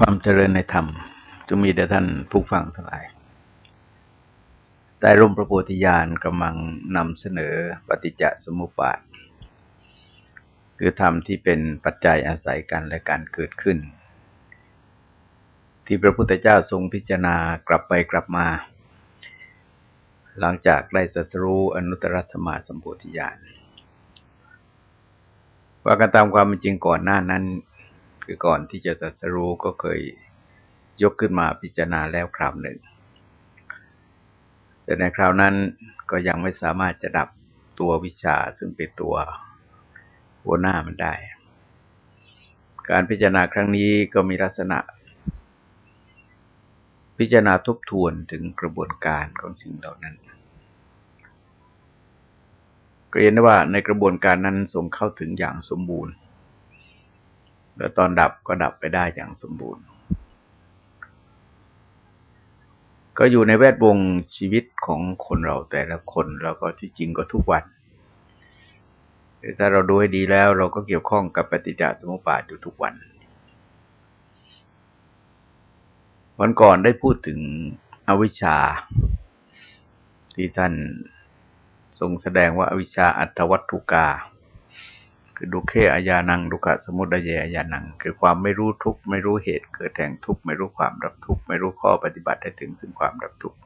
ความเจริญในธรรมจะมีแด่ท่านผู้ฟังทั้งหลายแต่ร่มพระโพธิญาณกำลังนำเสนอปฏิจจสมุปบาท คือธรรมที่เป็นปัจจัยอาศัยกันและการเกิดขึ้น ที่พระพุทธเจ้าทรงพิจารณากลับไปกลับมา หลังจากได้สัสรู้อนุตตรสมาสัมโพธิญาณว่ากันตามความเป็นจริงก่อนหน้านั้น คือก่อนที่จะสัสรู้ก็เคยยกขึ้นมาพิจารณาแล้วคราวหนึ่ง แต่ในคราวนั้นก็ยังไม่สามารถจะดับตัววิชาซึ่งเป็นตัวหัวหน้ามันได้ การพิจารณาครั้งนี้ก็มีลักษณะ พิจารณาทบทวนถึงกระบวนการของสิ่งเหล่านั้นก็เห็นได้ว่าในกระบวนการนั้นทรงเข้าถึงอย่างสมบูรณ์ แล้วตอนดับก็ดับไปได้อย่างสมบูรณ์ ก็อยู่ในแวดวงชีวิตของคนเราแต่ละคนเราก็ที่จริงก็ทุกวันถ้าเราดูให้ดีแล้วเราก็เกี่ยวข้องกับปฏิจจสมุปบาทอยู่ทุกวัน วันก่อนได้พูดถึงอวิชชา ที่ท่านทรงแสดงว่าอวิชชาอัตวัตถุกา คือดุเคอายานังดุขะสมุทัยอายานัง คือความไม่รู้ทุกข์ไม่รู้เหตุเกิดแห่งทุกข์ไม่รู้ความดับทุกข์ไม่รู้ข้อปฏิบัติให้ถึงซึ่งความดับทุกข์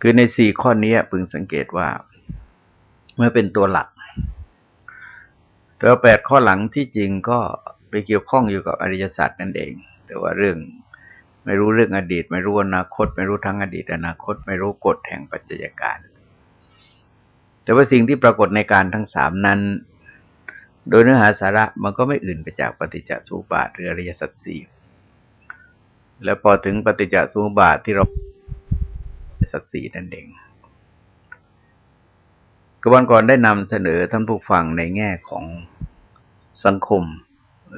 คือในสี่ข้อนี้พึงสังเกตว่า เมื่อเป็นตัวหลักแต่แปดข้อหลังที่จริงก็ไปเกี่ยวข้องอยู่กับอริยสัจนั่นเอง แต่ว่าเรื่องไม่รู้เรื่องอดีต ไม่รู้อนาคต ไม่รู้ทั้งอดีตอนาคต ไม่รู้กฎแห่งปัจจัยการ แต่ว่าสิ่งที่ปรากฏในการทั้งสามนั้น โดยเนื้อหาสาระมันก็ไม่อื่นไปจากปฏิจจสุปบาทหรืออริยสัจสี่แล้วพอถึงปฏิจจสุปบาทที่เราสัจสี่นั่นเองกวันก่อนได้นำเสนอท่านผู้ฟังในแง่ของสังคม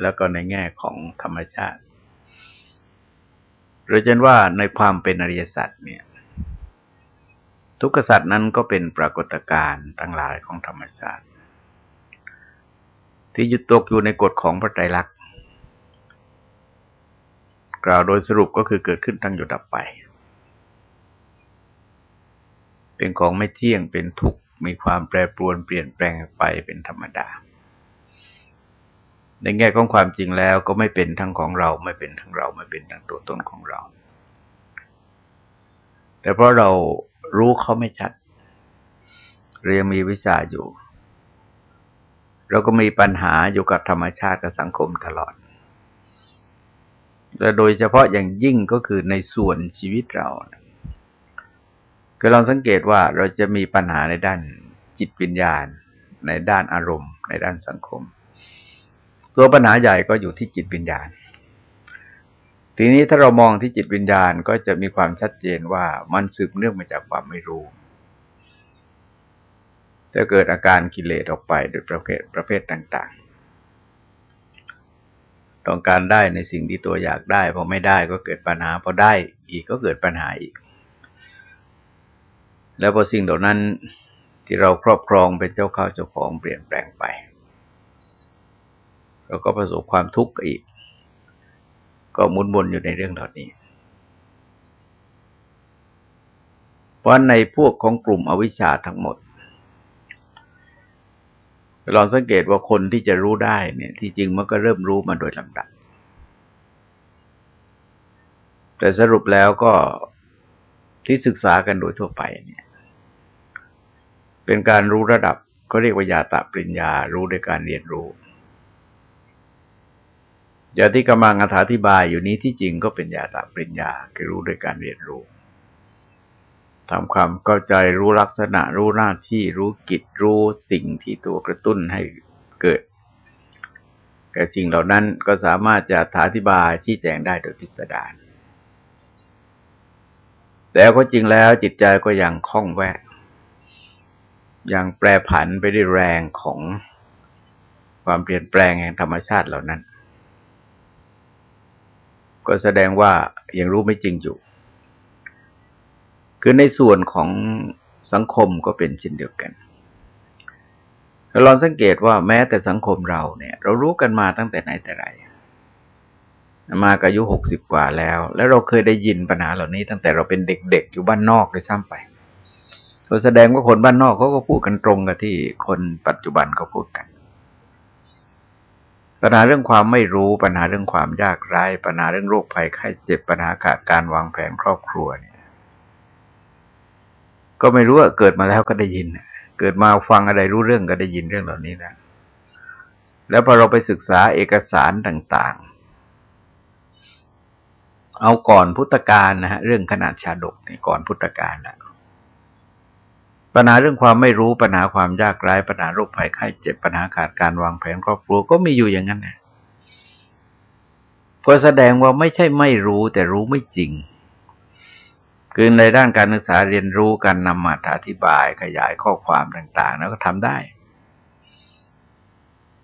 แล้วก็ในแง่ของธรรมชาติเราจะว่าในความเป็นอริยสัจเนี่ย ทุกขสัตว์นั้นก็เป็นปรากฏการณ์ทั้งหลายของธรรมชาติที่ยึดตกอยู่ในกฎของพระไตรลักษณ์กล่าวโดยสรุปก็คือเกิดขึ้นตั้งอยู่ดับไป เป็นของไม่เที่ยงเป็นทุกข์มีความแปรปรวนเปลี่ยนแปลงไปเป็นธรรมดา ในแง่ของความจริงแล้วก็ไม่เป็นทั้งของเราไม่เป็นทั้งเราไม่เป็นทั้งตัวตนของเรา แต่เพราะเรา รู้เขาไม่ชัด เรียงมีวิชาอยู่ เราก็มีปัญหาอยู่กับธรรมชาติกับสังคมตลอดและโดยเฉพาะอย่างยิ่งก็คือในส่วนชีวิตเราคือเราสังเกตว่าเราจะมีปัญหาในด้านจิตวิญญาณ ในด้านอารมณ์ ในด้านสังคม ตัวปัญหาใหญ่ก็อยู่ที่จิตวิญญาณ ทีนี้ถ้าเรามองที่จิตวิญญาณก็จะมีความชัดเจนว่ามันสืบเนื่องมาจากความไม่รู้จะเกิดอาการกิเลสออกไปโดยประเภทประเภทต่าง ๆ ต้องการได้ในสิ่งที่ตัวอยากได้พอไม่ได้ก็เกิดปัญหาพอได้อีกก็เกิดปัญหาอีก แล้วพอสิ่งเหล่านั้นที่เราครอบครองเป็นเจ้าข้าวเจ้าของเปลี่ยนแปลงไป เราก็ประสบความทุกข์อีก ก็มุนวนอยู่ในเรื่องเหล่านี้ เพราะในพวกของกลุ่มอวิชชาทั้งหมด เราสังเกตว่าคนที่จะรู้ได้เนี่ย ที่จริงมันก็เริ่มรู้มาโดยลำดับ แต่สรุปแล้วก็ที่ศึกษากันโดยทั่วไปเนี่ย เป็นการรู้ระดับก็เรียกว่ายาตะปริญญา รู้ด้วยการเรียนรู้ ยาที่กำลังอธิบายอยู่นี้ที่จริงก็เป็นยาตาปริญญาคือรู้ด้วยการเรียนรู้ทำความเข้าใจรู้ลักษณะ รู้หน้าที่รู้กิจรู้สิ่งที่ตัวกระตุ้นให้เกิดแต่สิ่งเหล่านั้นก็สามารถจะอธิบายชี้แจงได้โดยพิสดารแต่ก็จริงแล้วจิตใจก็ยังคล่องแวะยังแปรผันไปด้วยแรงของความเปลี่ยนแปลงแห่งธรรมชาติเหล่านั้น ก็แสดงว่ายังรู้ไม่จริงอยู่ คือในส่วนของสังคมก็เป็นเช่นเดียวกันเราลองสังเกตว่าแม้แต่สังคมเราเนี่ย เรารู้กันมาตั้งแต่ไหนแต่ไร มากอายุหกสิบกว่าแล้ว แล้วเราเคยได้ยินปัญหาเหล่านี้ตั้งแต่เราเป็นเด็กๆ อยู่บ้านนอกเลยซ้ำไปก็แสดงว่าคนบ้านนอกเขาก็พูดกันตรงกับที่คนปัจจุบันเขาพูดกัน ปัญหาเรื่องความไม่รู้ปัญหาเรื่องความยากไร้ปัญหาเรื่องโรคภัยไข้เจ็บปัญหาการวางแผนครอบครัวเนี่ย ก็ไม่รู้ว่าเกิดมาแล้วก็ได้ยิน เกิดมาฟังอะไรรู้เรื่องก็ได้ยินเรื่องเหล่านี้นะแล้วพอเราไปศึกษาเอกสารต่าง ๆ เอาก่อนพุทธกาลนะฮะเรื่องขนาดชาดกนี่ก่อนพุทธกาลนะ ปัญหาเรื่องความไม่รู้ปัญหาความยากไร้ปัญหาโรคภัยไข้เจ็บปัญหาขาดการวางแผนครอบครัวก็มีอยู่อย่างนั้นนะพอแสดงว่าไม่ใช่ไม่รู้แต่รู้ไม่จริง คือในด้านการศึกษาเรียนรู้การนำมาอธิบายขยายข้อความต่าง ๆ แล้วก็ทำได้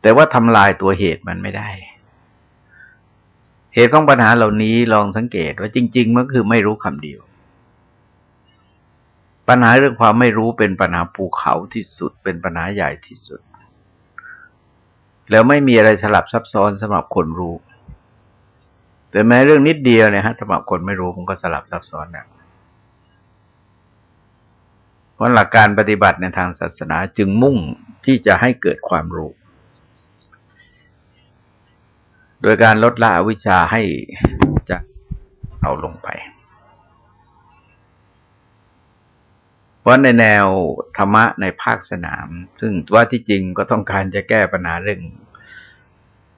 แต่ว่าทำลายตัวเหตุมันไม่ได้ เหตุของปัญหาเหล่านี้ลองสังเกตว่าจริง ๆ มันคือไม่รู้คำเดียว ปัญหาเรื่องความไม่รู้เป็นปัญหาภูเขาที่สุด เป็นปัญหาใหญ่ที่สุด แล้วไม่มีอะไรสลับซับซ้อนสำหรับคนรู้ แต่แม้เรื่องนิดเดียวเนี่ยฮะสำหรับคนไม่รู้มันก็สลับซับซ้อนนะเพราะหลักการปฏิบัติในทางศาสนาจึงมุ่งที่จะให้เกิดความรู้ โดยการลดละอวิชาให้จะเอาลงไป เพราะในแนวธรรมะในภาคสนาม ซึ่งว่าที่จริงก็ต้องการจะแก้ปัญหาเรื่อง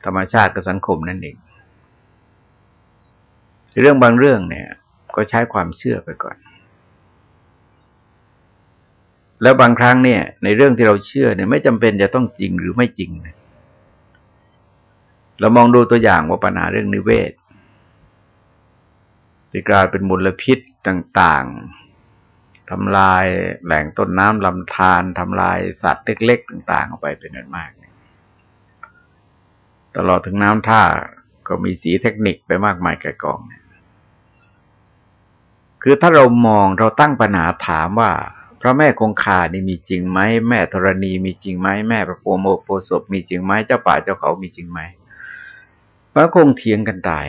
ธรรมชาติกับสังคมนั่นเอง เรื่องบางเรื่องเนี่ย ก็ใช้ความเชื่อไปก่อน แล้วบางครั้งเนี่ย ในเรื่องที่เราเชื่อเนี่ย ไม่จำเป็นจะต้องจริงหรือไม่จริงเรามองดูตัวอย่างว่าปัญหาเรื่องนิเวศที่กลายเป็นมลพิษต่าง ๆ ทำลายแหล่งต้นน้ำลำธารทำลายสัตว์เล็กๆต่างๆออกไปเป็นอันมาก ตลอดถึงน้ำท่าก็มีสีเทคนิคไปมากมายแก่กอง คือถ้าเรามองเราตั้งปัญหาถามว่า พระแม่คงคานี่มีจริงไหมแม่ธรณีมีจริงไหมแม่พระโพโมโพศพมีจริงไหมเจ้าป่าเจ้าเขามีจริงไหมพระคงเถียงกันตาย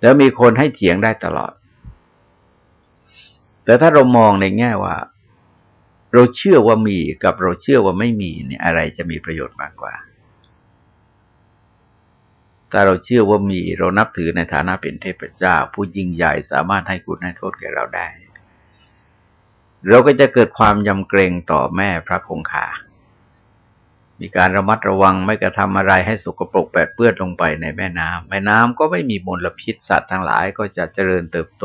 แล้วมีคนให้เถียงได้ตลอด แต่ถ้าเรามองในแง่ว่า เราเชื่อว่ามีกับเราเชื่อว่าไม่มีเนี่ยอะไรจะมีประโยชน์มากกว่า ถ้าเราเชื่อว่ามีเรานับถือในฐานะเป็นเทพเจ้า ผู้ยิ่งใหญ่สามารถให้คุณให้โทษแก่เราได้ เราก็จะเกิดความยำเกรงต่อแม่พระคงคามีการระมัดระวังไม่กระทำอะไรให้สกปรกแปดเปื้อนลงไปในแม่น้ำแม่น้ำก็ไม่มีมลพิษสัตว์ทั้งหลายก็จะเจริญเติบโต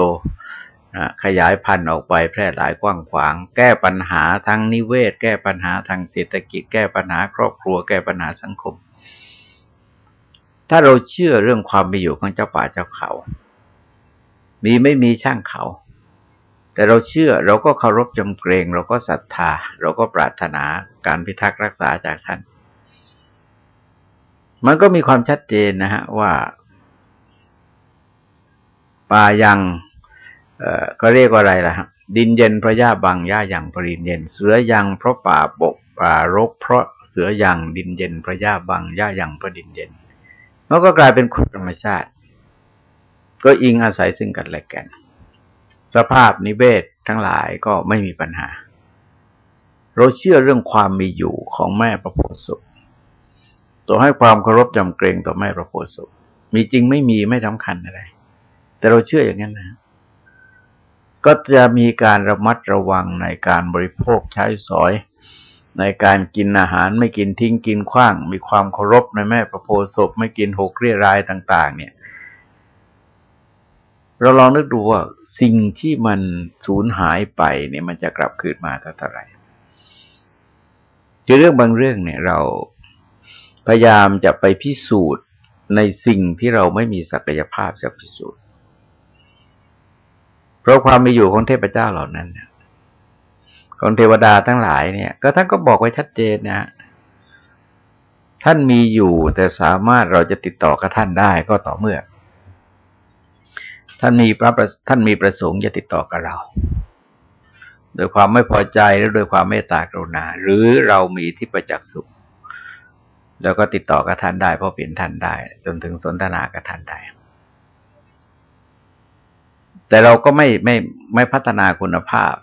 ขยายพันธุ์ออกไปแพร่หลายกว้างขวาง แก้ปัญหาทางนิเวศ แก้ปัญหาทางเศรษฐกิจ แก้ปัญหาครอบครัว แก้ปัญหาสังคม ถ้าเราเชื่อเรื่องความมีอยู่ของเจ้าป่าเจ้าเขา มีไม่มีช่างเขา แต่เราเชื่อเราก็เคารพจำเกรง เราก็ศรัทธา เราก็ปรารถนาการพิทักษ์รักษาจากท่าน มันก็มีความชัดเจนนะฮะว่าป่ายัง เอ่อก็เรียกว่าอะไรล่ะดินเย็นเพราะหญ้าบางหญ้าอย่างปรินเย็น เสือยังเพราะป่าบกป่ารก เพราะเสือยังดินเย็นเพราะหญ้าบางหญ้าอย่างเพระดินเย็นมันก็กลายเป็นคุณธรรมชาติ ก็อิงอาศัยซึ่งกันและกัน สภาพนิเวศทั้งหลายก็ไม่มีปัญหา เราเชื่อเรื่องความมีอยู่ของแม่พระโพธิสุตัวให้ความเคารพจำเกรงต่อแม่พระโพธิสุมีจริงไม่มีไม่สำคัญอะไร แต่เราเชื่ออย่างนั้นนะ ก็จะมีการระมัดระวังในการบริโภคใช้สอย ในการกินอาหารไม่กินทิ้งกินขว้าง มีความเคารพในแม่ประโพศพไม่กินหกเรียรายต่าง ๆ เนี่ย เราลองนึกดูว่าสิ่งที่มันสูญหายไปเนี่ยมันจะกลับคืนมาเท่าไหร่คือเรื่องบางเรื่องเนี่ยเราพยายามจะไปพิสูจน์ในสิ่งที่เราไม่มีศักยภาพจะพิสูจน์ เพราะความมีอยู่ของเทพเจ้าเหล่านั้นของเทวดาทั้งหลายเนี่ย ก็ท่านก็บอกไว้ชัดเจนนะท่านมีอยู่แต่สามารถเราจะติดต่อกับท่านได้ก็ต่อเมื่อ ท่านมีพระท่านมีประสงค์จะติดต่อกับเรา โดยความไม่พอใจหรือโดยความเมตตากรุณา หรือเรามีที่ประจักษ์สุข แล้วก็ติดต่อกับท่านได้พอเปลี่ยนท่านได้ จนถึงสนทนากับท่านได้ แต่เราก็ไม่ไม่ไม่พัฒนาคุณภาพ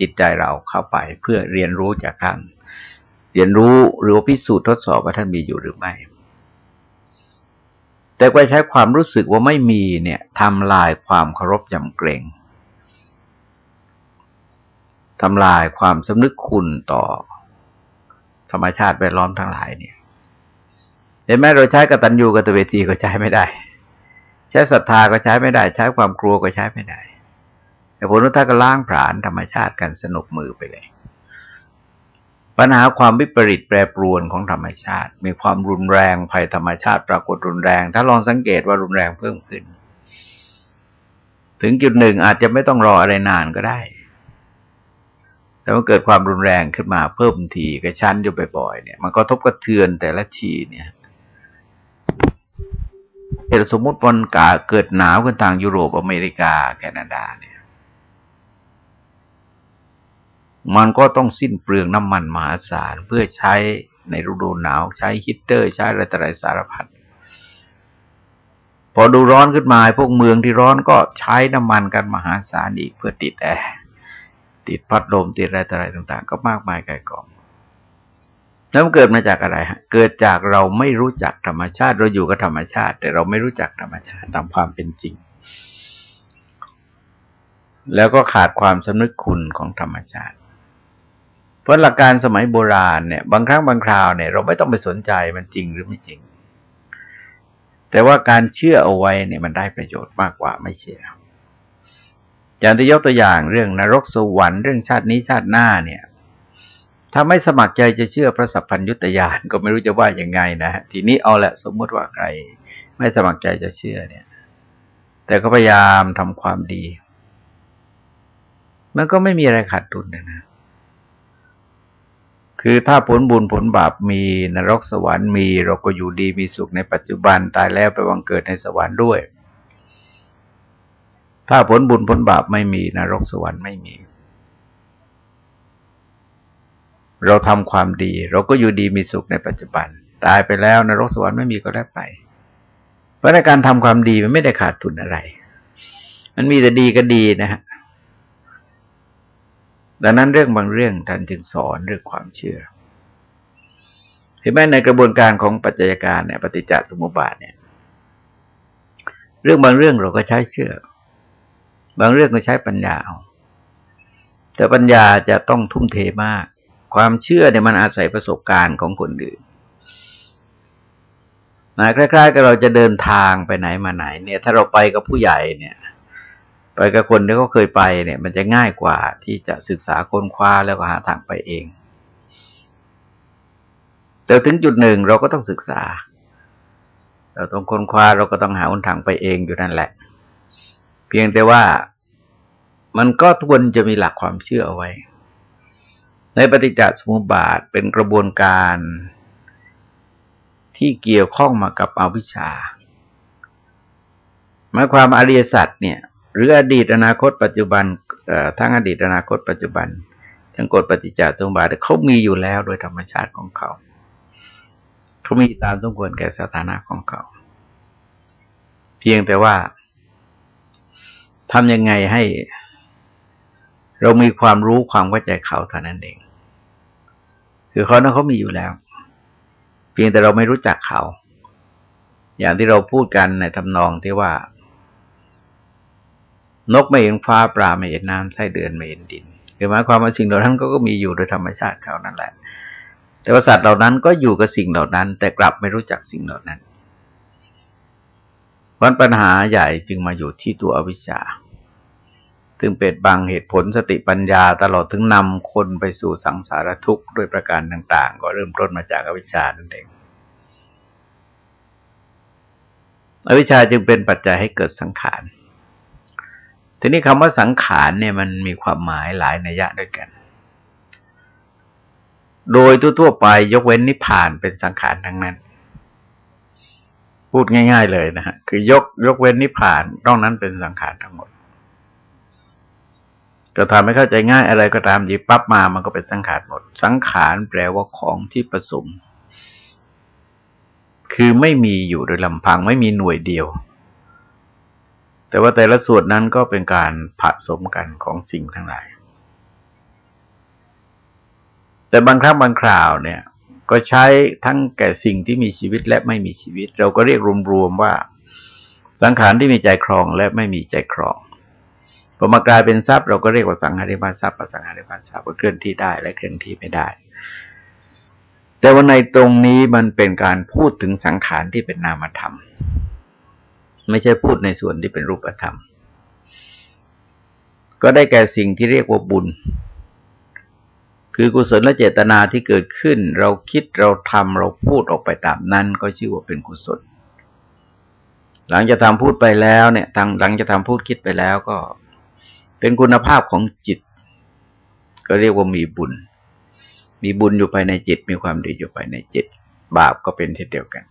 จิตใจเราเข้าไป เพื่อเรียนรู้จากท่าน เรียนรู้หรือพิสูจน์ทดสอบว่าท่านมีอยู่หรือไม่ แต่ก็ใช้ความรู้สึกว่าไม่มีเนี่ยทำลายความเคารพยำเกรงทำลายความสำนึกคุณต่อธรรมชาติแวดล้อมทั้งหลายเนี่ยเห็นไหมเราใช้กตัญญูกตเวทีก็ใช้ไม่ได้ ใช้ศรัทธาก็ใช้ไม่ได้ ใช้ความกลัวก็ใช้ไม่ได้ แต่ผลว่าถ้าก็ล้างผลาญธรรมชาติกันสนุกมือไปเลย ปัญหาความวิปริตแปรปรวนของธรรมชาติ มีความรุนแรงภัยธรรมชาติปรากฏรุนแรง ถ้าลองสังเกตว่ารุนแรงเพิ่มขึ้น ถึงจุดหนึ่งอาจจะไม่ต้องรออะไรนานก็ได้แต่มันเกิดความรุนแรงขึ้นมาเพิ่มทีกระชั้นอยู่บ่อยๆเนี่ย มันก็ทบกระเทือนแต่ละทีเนี่ย เหตุสมมติวันกาเกิดหนาวขึ้นทางยุโรปอเมริกาแคนาดาเนี่ย มันก็ต้องสิ้นเปลืองน้ำมันมหาศาลเพื่อใช้ในฤดูหนาวใช้ฮีตเตอร์ ใช้อะไรต่ออะไรสารพัดพอดูร้อนขึ้นมาพวกเมืองที่ร้อนก็ใช้น้ำมันกันมหาศาลอีกเพื่อติดแอร์ติดพัดลมติดอะไรอะไรต่าง ๆ ก็มากมายไกลกอง แล้วมันเกิดมาจากอะไรฮะ เกิดจากเราไม่รู้จักธรรมชาติ เราอยู่กับธรรมชาติ แต่เราไม่รู้จักธรรมชาติตามความเป็นจริง แล้วก็ขาดความสำนึกคุณของธรรมชาติ เพราะหลักการสมัยโบราณเนี่ยบางครั้งบางคราวเนี่ยเราไม่ต้องไปสนใจมันจริงหรือไม่จริง แต่ว่าการเชื่อเอาไว้เนี่ยมันได้ประโยชน์มากกว่าไม่เชื่ออย่างที่ยกตัวอย่างเรื่องนรกสวรรค์เรื่องชาตินี้ชาติหน้าเนี่ย ถ้าไม่สมัครใจจะเชื่อพระสัพพัญยุตยานก็ไม่รู้จะว่าอย่างไงนะทีนี้เอาแหละสมมติว่าใคร ไม่สมัครใจจะเชื่อเนี่ย แต่ก็พยายามทำความดี มันก็ไม่มีอะไรขาดทุนนะนะคือถ้าผลบุญผลบาปมีนรกสวรรค์มี เราก็อยู่ดีมีสุขในปัจจุบันตายแล้วไปวังเกิดในสวรรค์ด้วย ถ้าผลบุญผลบาปไม่มีนรกสวรรค์ไม่มี เราทำความดี เราก็อยู่ดีมีสุขในปัจจุบัน ตายไปแล้วนรกสวรรค์ไม่มีก็ได้ไป เพราะในการทำความดีมันไม่ได้ขาดทุนอะไร มันมีแต่ดีก็ดีนะฮะดังนั้นเรื่องบางเรื่องท่านจึงสอนเรื่องความเชื่อเห็นไหมในกระบวนการของปัจจัยการเนี่ยปฏิจจสมุปบาทเนี่ย เรื่องบางเรื่องเราก็ใช้เชื่อ บางเรื่องก็ใช้ปัญญาเอาแต่ปัญญาจะต้องทุ่มเทมาก ความเชื่อเนี่ยมันอาศัยประสบการณ์ของคนอื่นนะคล้ายๆกับเราจะเดินทางไปไหนมาไหน เนี่ย ถ้าเราไปกับผู้ใหญ่เนี่ย ไปกับคนที่เขาเคยไปเนี่ย มันจะง่ายกว่าที่จะศึกษาค้นคว้าแล้วก็หาทางไปเอง แต่ถึงจุดหนึ่งเราก็ต้องศึกษา เราต้องค้นคว้าเราก็ต้องหาหนทางไปเองอยู่นั่นแหละ เพียงแต่ว่ามันก็ทวนจะมีหลักความเชื่อเอาไว้ ในปฏิจจสมุปบาทเป็นกระบวนการที่เกี่ยวข้องมากับอวิชชาหมายความอริยสัจเนี่ย หรืออดีตอนาคตปัจจุบันทั้งอดีตอนาคตปัจจุบัน ทั้งกฎปฏิจจสมุปบาทเขามีอยู่แล้วโดยธรรมชาติของเขาเขามีตามสมควรแก่สถานะของเขา เพียงแต่ว่าทำยังไงให้ เรามีความรู้ความเข้าใจเขาเท่านั้นเอง คือเขานั้นเขามีอยู่แล้ว เพียงแต่เราไม่รู้จักเขา อย่างที่เราพูดกันในทำนองที่ว่า นกไม่เห็นฟ้าปลาไม่เห็นน้ำไส้เดือนไม่เห็นดินคือหมายความว่าสิ่งเหล่านั้นก็มีอยู่โดยธรรมชาติเขานั่นแหละ แต่ว่าสัตว์เหล่านั้นก็อยู่กับสิ่งเหล่านั้น แต่กลับไม่รู้จักสิ่งเหล่านั้นวันปัญหาใหญ่จึงมาอยู่ที่ตัวอวิชชา ซึ่งเป็นบางเหตุผลสติปัญญาตลอดถึงนำคนไปสู่สังสารทุกข์ด้วยประการต่าง ๆ ก็เริ่มต้นมาจากอวิชชานั่นเอง อวิชชาจึงเป็นปัจจัยให้เกิดสังขาร ทีนี้คำว่าสังขารเนี่ยมันมีความหมายหลายนัยยะด้วยกัน โดยทั่วๆไปยกเว้นนิพพานเป็นสังขารทั้งนั้น พูดง่าย ๆ เลยนะฮะคือยกยกเว้นนิพพานนอกนั้นเป็นสังขารทั้งหมด จะทำให้เข้าใจง่ายอะไรก็ตามหยิบปั๊บมามันก็เป็นสังขารหมด สังขารแปลว่าของที่ผสมคือไม่มีอยู่โดยลำพังไม่มีหน่วยเดียว แต่ว่าแต่ละส่วนนั้นก็เป็นการผสมกันของสิ่งทั้งหลาย แต่บางครั้งบางคราวเนี่ย ก็ใช้ทั้งแก่สิ่งที่มีชีวิตและไม่มีชีวิต เราก็เรียกรวมๆว่า สังขารที่มีใจครองและไม่มีใจครอง พอมากลายเป็นทรัพย์เราก็เรียกว่าสังหาริมทรัพย์สังหาริมทรัพย์เคลื่อนที่ได้และเคลื่อนที่ไม่ได้ แต่ว่าในตรงนี้มันเป็นการพูดถึงสังขารที่เป็นนามธรรม ไม่ใช่พูดในส่วนที่เป็นรูปธรรม ก็ได้แก่สิ่งที่เรียกว่าบุญ คือกุศลและเจตนาที่เกิดขึ้น เราคิดเราทำเราพูดออกไปตามนั้น ก็ชื่อว่าเป็นกุศล หลังจะทำพูดไปแล้วเนี่ยทางหลังจะทำพูดคิดไปแล้วก็ เป็นคุณภาพของจิต ก็เรียกว่ามีบุญ มีบุญอยู่ภายในจิต มีความดีอยู่ภายในจิต บาปก็เป็นที่เดียวกัน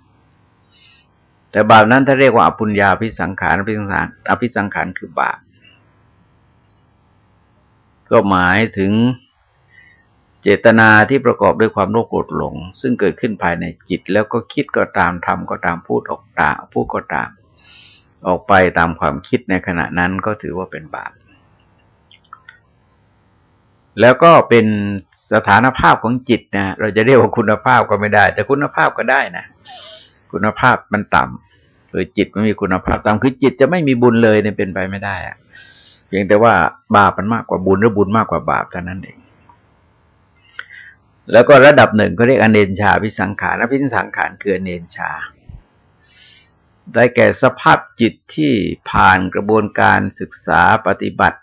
แต่บาปนั้นถ้าเรียกว่าอปุญญาพิสังขารอภิสังขารอภิสังขารคือบาปก็หมายถึงเจตนาที่ประกอบด้วยความโลภโกรธหลง ซึ่งเกิดขึ้นภายในจิต แล้วก็คิดก็ตามทำก็ตามพูดออกตาพูดก็ตาม ออกไปตามความคิดในขณะนั้นก็ถือว่าเป็นบาป แล้วก็เป็นสถานภาพของจิตนะเราจะเรียกว่าคุณภาพก็ไม่ได้ แต่คุณภาพก็ได้นะคุณภาพมันต่ำโดยจิตไม่มีคุณภาพต่ำคือจิตจะไม่มีบุญเลยเนี่ยเป็นไปไม่ได้อะเพียงแต่ว่าบาปมันมากกว่าบุญหรือบุญมากกว่าบาปเท่านั้นเองแล้วก็ระดับหนึ่งก็เรียกอเนนชาพิสังขารนะพิสังขารคืออเนนชา ได้แก่สภาพจิตที่ผ่านกระบวนการศึกษาปฏิบัติ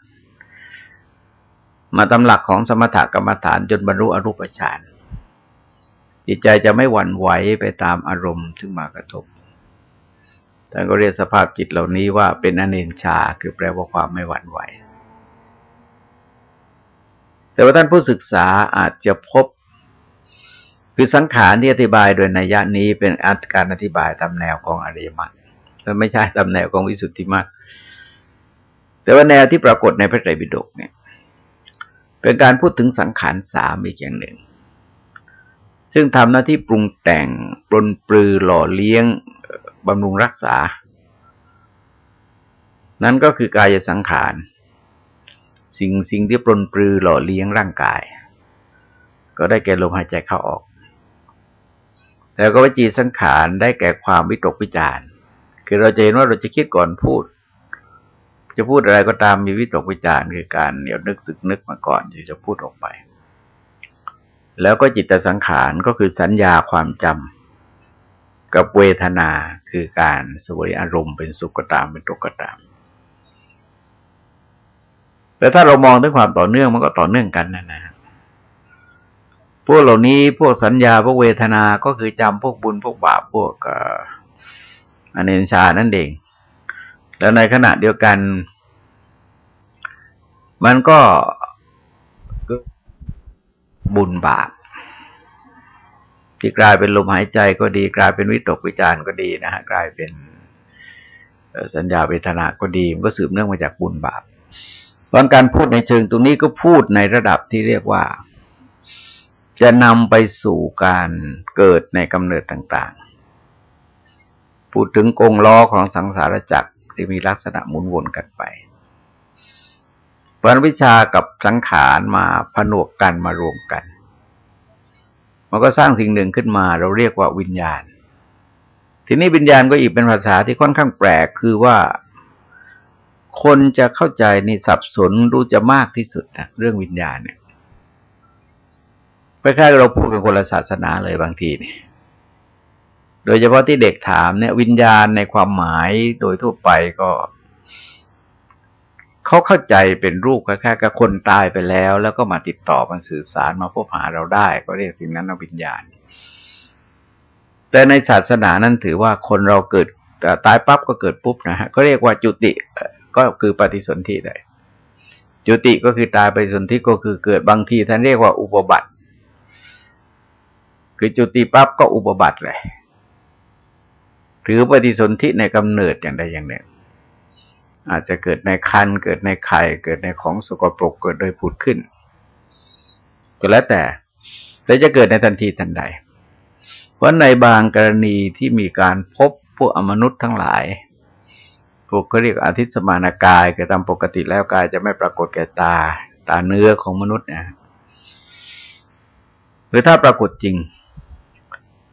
มาตำหลักของสมถกรรมฐานจนบรรลุอรูปฌานจิตใจจะไม่หวั่นไหวไปตามอารมณ์ที่มากระทบท่านก็เรียกสภาพจิตเหล่านี้ว่าเป็นอเนนชา คือแปลว่าความไม่หวั่นไหว แต่ว่าท่านผู้ศึกษาอาจจะพบ คือสังขารที่อธิบายโดยนัยยะนี้เป็นการอธิบายตามแนวของอริยมรรคและไม่ใช่ตามแนวของวิสุทธิมรรคแต่ว่าแนวที่ปรากฏในพระไตรปิฎกเนี่ย เป็นการพูดถึงสังขารสามอีกอย่างหนึ่ง ซึ่งทำหน้าที่ปรุงแต่งปลนปลือหล่อเลี้ยงบำรุงรักษา นั่นก็คือกายสังขาร สิ่งสิ่งที่ปลนปลือหล่อเลี้ยงร่างกาย ก็ได้แก่ลมหายใจเข้าออกแต่ก็วิจีสังขารได้แก่ความวิตกวิจารคือเราจะเห็นว่าเราจะคิดก่อนพูด จะพูดอะไรก็ตามมีวิตกวิจารณ์คือการเหนียวนึกสึกนึกมาก่อนที่จะพูดออกไป แล้วก็จิตสังขารก็คือสัญญาความจำกับเวทนาคือการสวยอารมณ์เป็นสุขก็ตามเป็นทุกข์ก็ตาม แต่ถ้าเรามองด้วยความต่อเนื่องมันก็ต่อเนื่องกันนะนะพวกเหล่านี้พวกสัญญาพวกเวทนาก็คือจำพวกบุญพวกบาปพวกอเนชานั่นเอง แล้วในขณะเดียวกัน มันก็บุญบาปที่กลายเป็นลมหายใจก็ดี กลายเป็นวิตกวิจารก็ดีนะฮะกลายเป็นสัญญาเวทนาก็ดี มันก็สืบเนื่องมาจากบุญบาปตอนการพูดในเชิงตรงนี้ก็พูดในระดับที่เรียกว่า จะนำไปสู่การเกิดในกำเนิดต่าง ๆ พูดถึงกงล้อของสังสารจักร ที่มีลักษณะหมุนวนกันไปปรวิชากับสังขารมาผนวกกันมารวมกัน มันก็สร้างสิ่งหนึ่งขึ้นมา เราเรียกว่าวิญญาณ ทีนี้วิญญาณก็อีกเป็นภาษาที่ค่อนข้างแปลกคือว่า คนจะเข้าใจในสับสนรู้จะมากที่สุดนะเรื่องวิญญาณเนี่ยคล้ายๆเราพูดกันคนละศาสนาเลยบางทีเนี่ย โดยเฉพาะที่เด็กถามเนี่ย วิญญาณในความหมายโดยทั่วไปก็เขาเข้าใจเป็นรูปแค่กับคนตายไปแล้ว แล้วก็มาติดต่อมาสื่อสารมาพบหาเราได้ ก็เรียกสิ่งนั้นว่าวิญญาณ แต่ในศาสนานั้นถือว่าคนเราเกิดตายปั๊บก็เกิดปุ๊บนะฮะก็เรียกว่าจุติก็คือปฏิสนธิได้จุติก็คือตายไปสนธิก็คือเกิดบางทีท่านเรียกว่าอุปบัติ คือจุติปั๊บก็อุปบัติเลย ถือปฏิสนธิในกำเนิดอย่างใดอย่างหนึ่ง อาจจะเกิดในคันเกิดในไข่เกิดในของสกปรกเกิดโดยผุดขึ้น ก็แล้วแต่ แต่จะเกิดในทันทีทันใด เพราะในบางกรณีที่มีการพบพวกอมนุษย์ทั้งหลายพวกเขาเรียกอาทิตย์สมานากายคือตามปกติแล้วกายจะไม่ปรากฏแก่ตา ตาเนื้อของมนุษย์นะหรือถ้าปรากฏจริง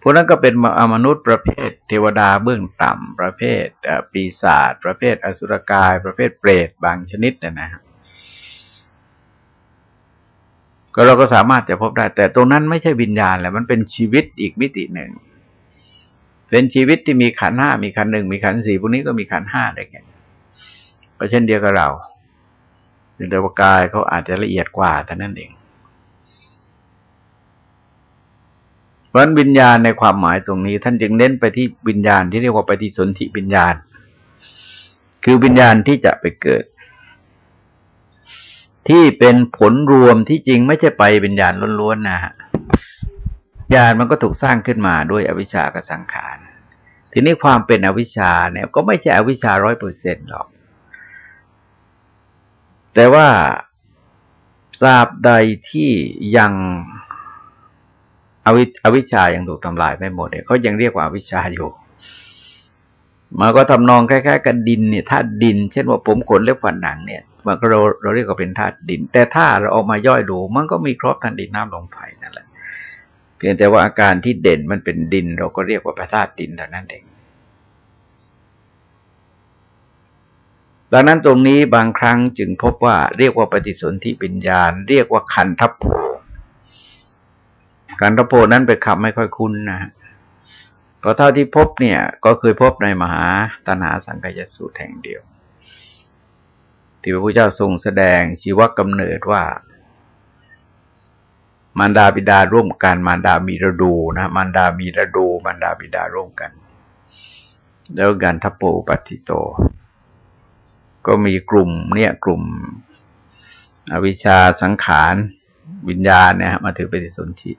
วกนั้นก็เป็นมนุษย์ประเภท เทวดาเบื้องต่ำประเภทปีศาจประเภทอสุรกาย ประเภทเปรตบางชนิดนะนะก็เราก็สามารถจะพบได้ แต่ตรงนั้นไม่ใช่วิญญาณแหละมันเป็นชีวิตอีกมิติหนึ่ง เป็นชีวิตที่มีขันห้ามีขันหนึ่งมีขันสี่พวกนี้ก็มีขันห้าได้ไงก็เช่นเดียวกับเราเป็นตัวกายเขาอาจจะละเอียดกว่าแต่นั่นเอง เพราะวิญญาณในความหมายตรงนี้ ท่านจึงเน้นไปที่วิญญาณที่เรียกว่าปฏิสนธิวิญญาณ คือวิญญาณที่จะไปเกิด ที่เป็นผลรวมที่จริงไม่ใช่ไปวิญญาณล้วนๆนะฮะญาณมันก็ถูกสร้างขึ้นมาด้วยอวิชชากับสังขาร ทีนี้ความเป็นอวิชชาเนี่ยก็ไม่ใช่อวิชชาร้อยเปอร์เซ็นหรอก แต่ว่าทราบใดที่ยัง อวิอวิชายังถูกทำลายไม่หมดเนี่ยเขายังเรียกว่าอวิชาอยู่มาก็ทำนองคล้ายๆกันดินเนี่ยธาตุดิน เช่นว่าผมขนเล็บฝันหนังเนี่ยมันก็เราเราเรียกว่าเป็นธาตุดิน แต่ถ้าเราออกมาย่อยดูมันก็มีครบธาตุดินน้ำลมไฟนั่นแหละ เพียงแต่ว่าอาการที่เด่นมันเป็นดิน เราก็เรียกว่าประธาตุดินเท่านั้นเองดังนั้นตรงนี้บางครั้งจึงพบว่าเรียกว่าปฏิสนธิปัญญาเรียกว่าคันทัพโพ คันทัพโพนั้นเป็นคำไม่ค่อยคุ้นนะเพราะเท่าที่พบเนี่ย ก็เคยพบในมหาตนาสังกยสูตรแห่งเดียว ที่พระพุทธเจ้าทรงแสดงชีวกำเนิดว่า มารดาบิดาร่วมกัน มารดามีระดูนะมารดามีระดู มารดาบิดาร่วมกัน แล้วกันทัพโปปฏิโต ก็มีกลุ่มเนี่ยกลุ่ม อวิชชาสังขารวิญญาณเนี่ยมาถือปฏิสนธิ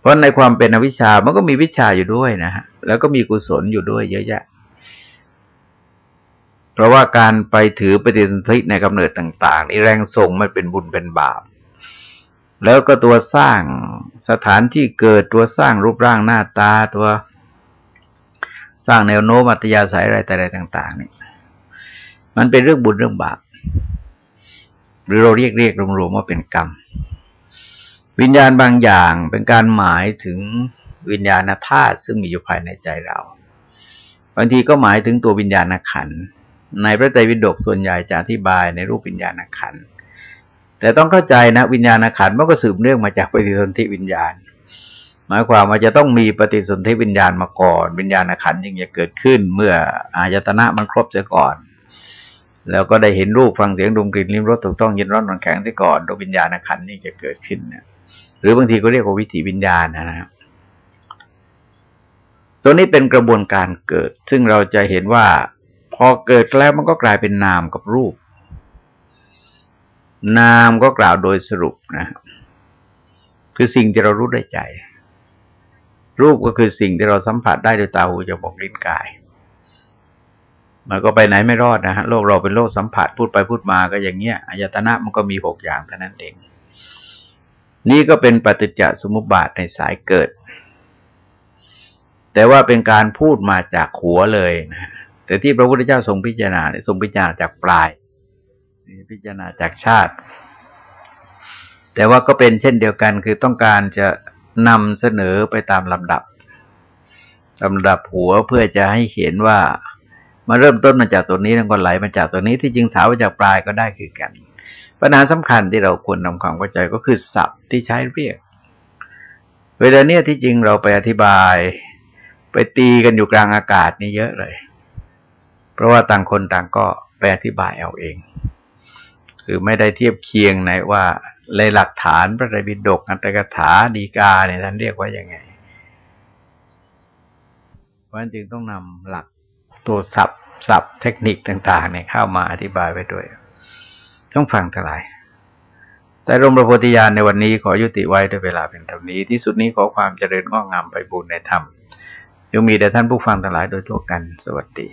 เพราะในความเป็นอวิชชามันก็มีวิชาอยู่ด้วยนะฮะ แล้วก็มีกุศลอยู่ด้วยเยอะแยะ เพราะว่าการไปถือปฏิสนธิในกำเนิดต่างๆนี่แรงส่งมันเป็นบุญเป็นบาป แล้วก็ตัวสร้างสถานที่เกิดตัวสร้างรูปร่างหน้าตาตัว สร้างแนวโน้มอัตยาสายอะไรแต่อะไรต่างๆนี่มันเป็นเรื่องบุญเรื่องบาป หรือเราเรียกเรียกรวมๆว่าเป็นกรรม วิญญาณบางอย่างเป็นการหมายถึงวิญญาณธาตุซึ่งมีอยู่ภายในใจเรา บางทีก็หมายถึงตัววิญญาณขันในพระไตรปิฎกส่วนใหญ่จะอธิบายในรูปวิญญาณขันแต่ต้องเข้าใจนะวิญญาณขันมันก็สืบเนื่องมาจากปฏิสนธิวิญญาณ หมายความว่าจะต้องมีปฏิสนธิวิญญาณมาก่อน วิญญาณขันยังจะเกิดขึ้นเมื่ออายตนะมันครบเสียก่อน แล้วก็ได้เห็นรูปฟังเสียงดมกลิ่นลิ้มรสถูกต้องยินร้อนนอนแข็งเสียก่อนดวงวิญญาณขันนี่จะเกิดขึ้นเนี่ย หรือบางทีก็เรียกว่าวิถีวิญญาณนะครับตัวนี้เป็นกระบวนการเกิด ซึ่งเราจะเห็นว่า พอเกิดแล้วมันก็กลายเป็นนามกับรูป นามก็กล่าวโดยสรุปนะคือสิ่งที่เรารู้ได้ใจ รูปก็คือสิ่งที่เราสัมผัสได้โดยตาหูจมูกลิ้นกาย มันก็ไปไหนไม่รอดนะฮะโลกเราเป็นโลกสัมผัสพูดไปพูดมาก็อย่างเงี้ยอายตนะมันก็มีหกอย่างเท่านั้นเอง นี่ก็เป็นปฏิจจสมุปบาทในสายเกิด แต่ว่าเป็นการพูดมาจากหัวเลยนะแต่ที่พระพุทธเจ้าทรงพิจารณาเนี่ยทรงพิจารณาจากปลาย พิจารณาจากชาติ แต่ว่าก็เป็นเช่นเดียวกันคือต้องการจะนำเสนอไปตามลำดับลำดับหัวเพื่อจะให้เห็นว่ามาเริ่มต้นมาจากตัวนี้แล้วก็ไหลมาจากตัวนี้ที่จริงสาวมาจากปลายก็ได้คือกัน ปัญหาสำคัญที่เราควรนำความเข้าใจก็คือศัพท์ที่ใช้เรียก เวลาเนี้ยที่จริงเราไปอธิบาย ไปตีกันอยู่กลางอากาศนี่เยอะเลย เพราะว่าต่างคนต่างก็ไปอธิบายเอาเอง คือไม่ได้เทียบเคียงในว่าในหลักฐานพระไตรปิฎกอัตถกถาดีกาเนี่ยท่านเรียกว่ายังไงเพราะฉะนั้นจึงต้องนำหลักตัวศัพท์ศัพท์เทคนิคต่าง ๆ เนี่ยเข้ามาอธิบายไว้ด้วย ต้องฟังทั้งหลาย แต่รมประโพธิญาณในวันนี้ขอยุติไว้ด้วยเวลาเป็นเท่านี้ ที่สุดนี้ขอความเจริญงอกงามไปบุญในธรรมยังมีแด่ท่านผู้ฟังทั้งหลายโดยทั่วกัน สวัสดี